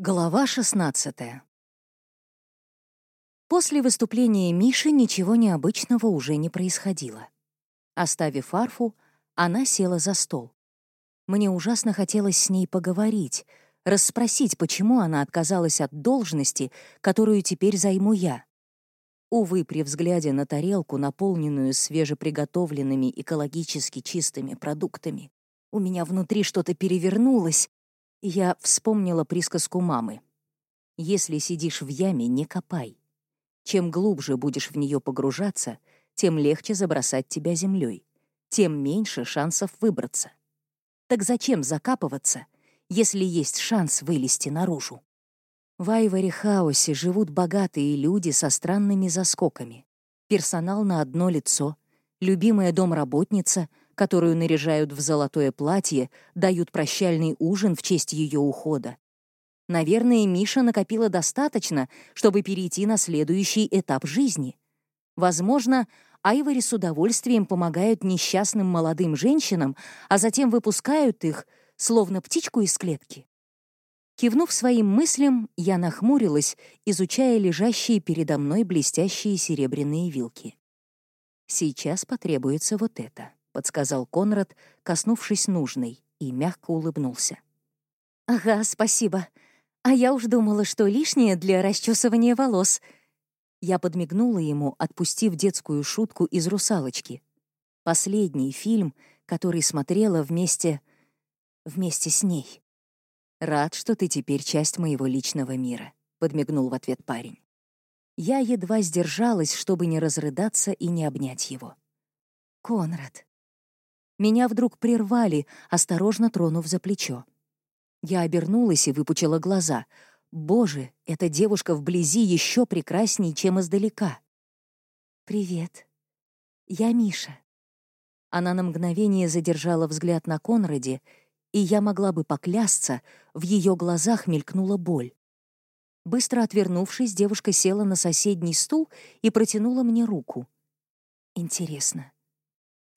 Глава 16 После выступления Миши ничего необычного уже не происходило. Оставив арфу, она села за стол. Мне ужасно хотелось с ней поговорить, расспросить, почему она отказалась от должности, которую теперь займу я. Увы, при взгляде на тарелку, наполненную свежеприготовленными экологически чистыми продуктами, у меня внутри что-то перевернулось, я вспомнила присказку мамы. «Если сидишь в яме, не копай. Чем глубже будешь в нее погружаться, тем легче забросать тебя землей, тем меньше шансов выбраться. Так зачем закапываться, если есть шанс вылезти наружу?» В Айвори-хаусе живут богатые люди со странными заскоками. Персонал на одно лицо, любимая домработница — которую наряжают в золотое платье, дают прощальный ужин в честь ее ухода. Наверное, Миша накопила достаточно, чтобы перейти на следующий этап жизни. Возможно, Айвори с удовольствием помогают несчастным молодым женщинам, а затем выпускают их, словно птичку из клетки. Кивнув своим мыслям, я нахмурилась, изучая лежащие передо мной блестящие серебряные вилки. Сейчас потребуется вот это подсказал Конрад, коснувшись нужной, и мягко улыбнулся. «Ага, спасибо. А я уж думала, что лишнее для расчесывания волос». Я подмигнула ему, отпустив детскую шутку из «Русалочки». Последний фильм, который смотрела вместе... вместе с ней. «Рад, что ты теперь часть моего личного мира», — подмигнул в ответ парень. Я едва сдержалась, чтобы не разрыдаться и не обнять его. «Конрад, меня вдруг прервали, осторожно тронув за плечо. Я обернулась и выпучила глаза. Боже, эта девушка вблизи еще прекрасней, чем издалека. «Привет. Я Миша». Она на мгновение задержала взгляд на Конраде, и я могла бы поклясться, в ее глазах мелькнула боль. Быстро отвернувшись, девушка села на соседний стул и протянула мне руку. Интересно,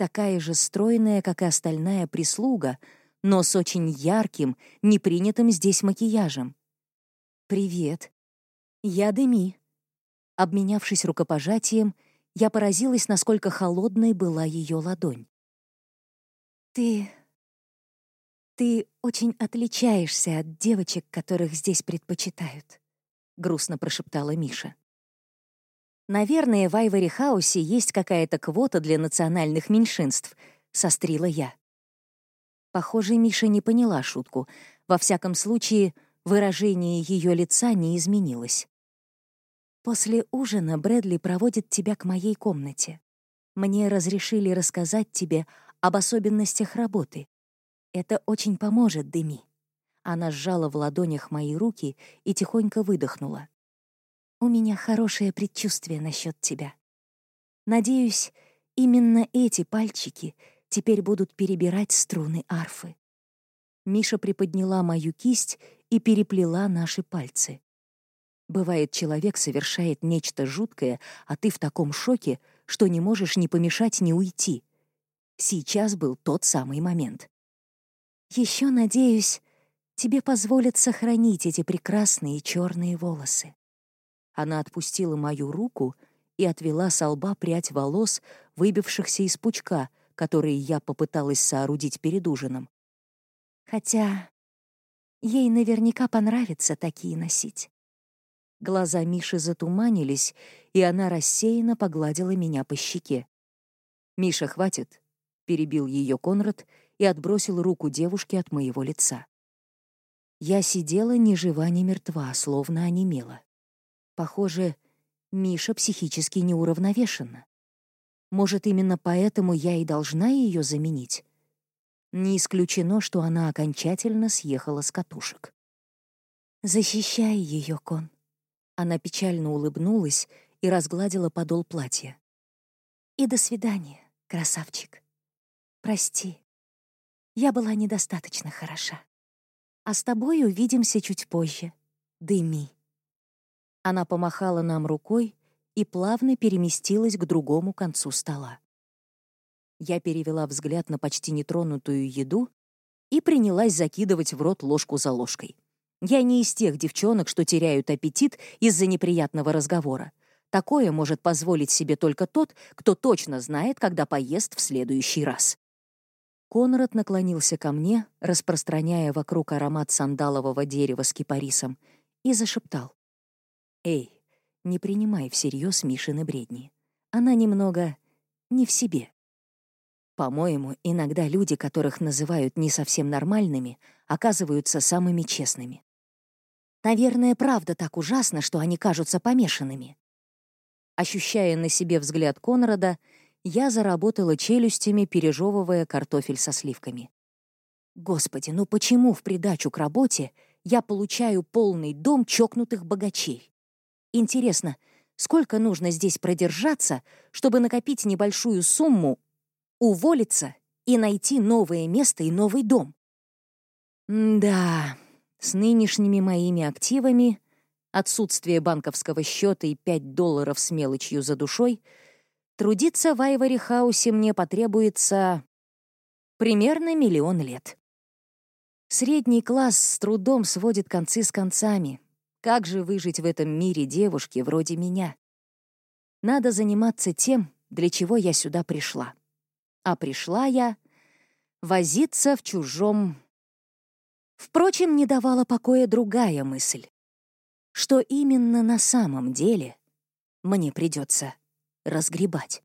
такая же стройная, как и остальная прислуга, но с очень ярким, непринятым здесь макияжем. «Привет. Я Деми». Обменявшись рукопожатием, я поразилась, насколько холодной была ее ладонь. «Ты... ты очень отличаешься от девочек, которых здесь предпочитают», — грустно прошептала Миша. Наверное, в Айвори Хаусе есть какая-то квота для национальных меньшинств, сострила я. Похоже, Миша не поняла шутку. Во всяком случае, выражение ее лица не изменилось. После ужина Брэдли проводит тебя к моей комнате. Мне разрешили рассказать тебе об особенностях работы. Это очень поможет, Деми. Она сжала в ладонях мои руки и тихонько выдохнула. У меня хорошее предчувствие насчет тебя. Надеюсь, именно эти пальчики теперь будут перебирать струны арфы. Миша приподняла мою кисть и переплела наши пальцы. Бывает, человек совершает нечто жуткое, а ты в таком шоке, что не можешь ни помешать, ни уйти. Сейчас был тот самый момент. Еще надеюсь, тебе позволят сохранить эти прекрасные черные волосы. Она отпустила мою руку и отвела с лба прядь волос, выбившихся из пучка, которые я попыталась соорудить перед ужином. Хотя ей наверняка понравится такие носить. Глаза Миши затуманились, и она рассеянно погладила меня по щеке. «Миша, хватит!» — перебил ее Конрад и отбросил руку девушки от моего лица. Я сидела ни жива, ни мертва, словно онемела. Похоже, Миша психически неуравновешена. Может, именно поэтому я и должна ее заменить? Не исключено, что она окончательно съехала с катушек. «Защищай ее, Кон». Она печально улыбнулась и разгладила подол платья. «И до свидания, красавчик. Прости, я была недостаточно хороша. А с тобой увидимся чуть позже. Дыми». Она помахала нам рукой и плавно переместилась к другому концу стола. Я перевела взгляд на почти нетронутую еду и принялась закидывать в рот ложку за ложкой. Я не из тех девчонок, что теряют аппетит из-за неприятного разговора. Такое может позволить себе только тот, кто точно знает, когда поест в следующий раз. Конрад наклонился ко мне, распространяя вокруг аромат сандалового дерева с кипарисом, и зашептал. «Эй, не принимай всерьез Мишины бредни. Она немного не в себе. По-моему, иногда люди, которых называют не совсем нормальными, оказываются самыми честными. Наверное, правда так ужасно, что они кажутся помешанными. Ощущая на себе взгляд Конрада, я заработала челюстями, пережевывая картофель со сливками. Господи, ну почему в придачу к работе я получаю полный дом чокнутых богачей? Интересно, сколько нужно здесь продержаться, чтобы накопить небольшую сумму, уволиться и найти новое место и новый дом? М да, с нынешними моими активами, отсутствие банковского счета и 5 долларов с мелочью за душой, трудиться в Айвори Хаусе мне потребуется примерно миллион лет. Средний класс с трудом сводит концы с концами. Как же выжить в этом мире девушки вроде меня? Надо заниматься тем, для чего я сюда пришла. А пришла я возиться в чужом Впрочем, не давала покоя другая мысль. Что именно на самом деле мне придется разгребать.